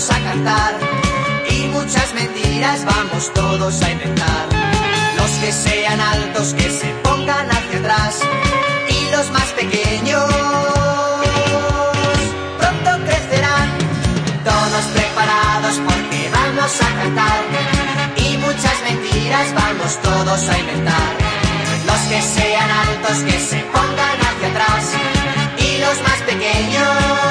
vamos a cantar y muchas mentiras vamos todos a inventar. Los que sean altos que se pongan hacia atrás y los más pequeños pronto crecerán. Todos preparados porque vamos a cantar y muchas mentiras vamos todos a inventar. Los que sean altos que se pongan hacia atrás y los más pequeños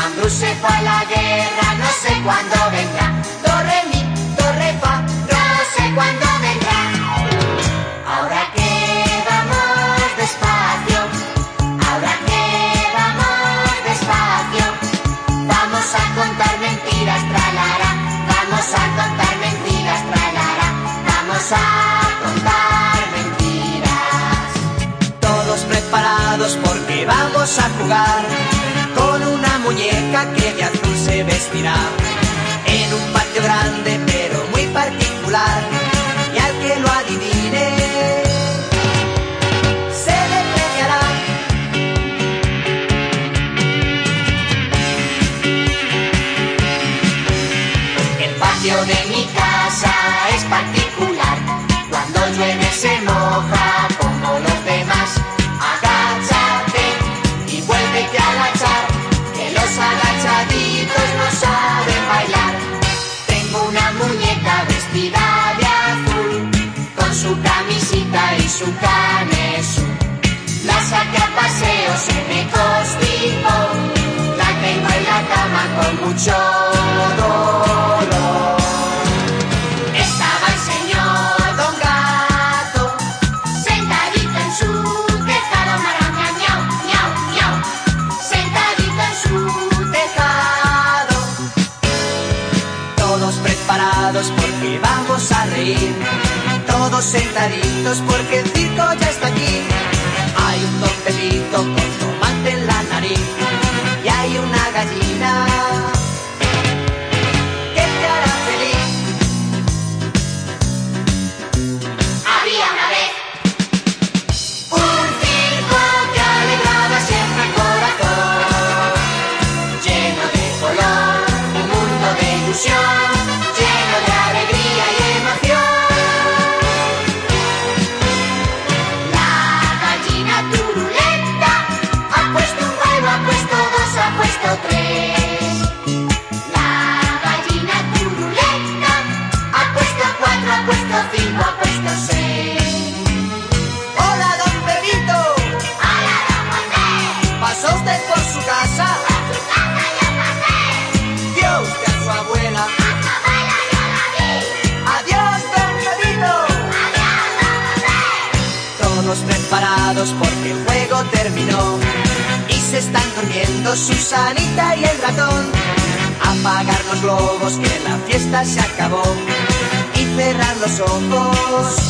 Mambrú se fue a la guerra, no sé cuándo vendrá. Torre mi, torre fa, no sé cuándo vendrá. Ahora que vamos despacio, ahora que vamos despacio, vamos a contar mentiras, tralara, vamos a contar mentiras, tralara, vamos a contar mentiras. Todos preparados porque vamos a jugar muñeca que de azul se vestirá. En un patio grande pero muy particular. Y al que lo adivine vestida de azul, con su camisita y su canesú. La saqué a paseo, se me. La tengo en la cama con mucho Todos sentaditos porque el circo ya está aquí. Hay un don con tomate en la nariz. Y hay una gallina que te hará feliz. Había una vez un circo que alegraba siempre el corazón, lleno de color, un mundo de ilusión, terminó. Y se están durmiendo Susanita y el ratón. Apagar los globos que la fiesta se acabó. Y cerrar los ojos.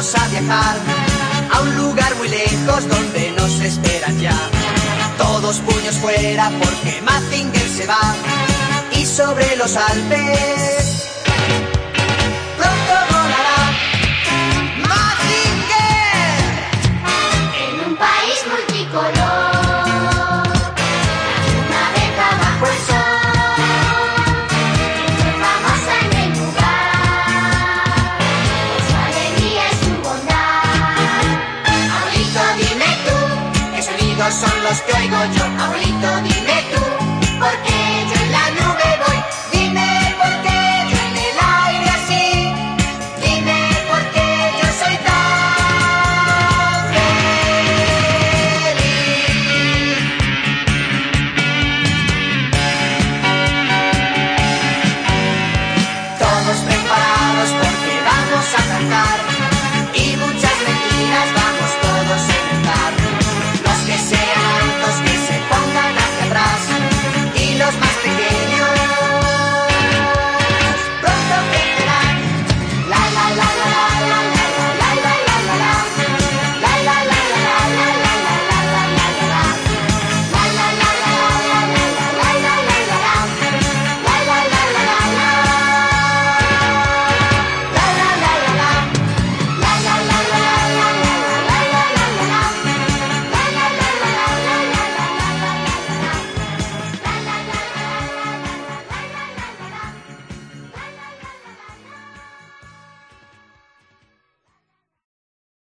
a viajar a un lugar muy lejos donde nos esperan ya. Todos puños fuera porque Mazinger se va y sobre los Alpes pronto volará Mazinger en un país multicolor. son los que oigo yo. Paulito, dime tú, ¿por qué?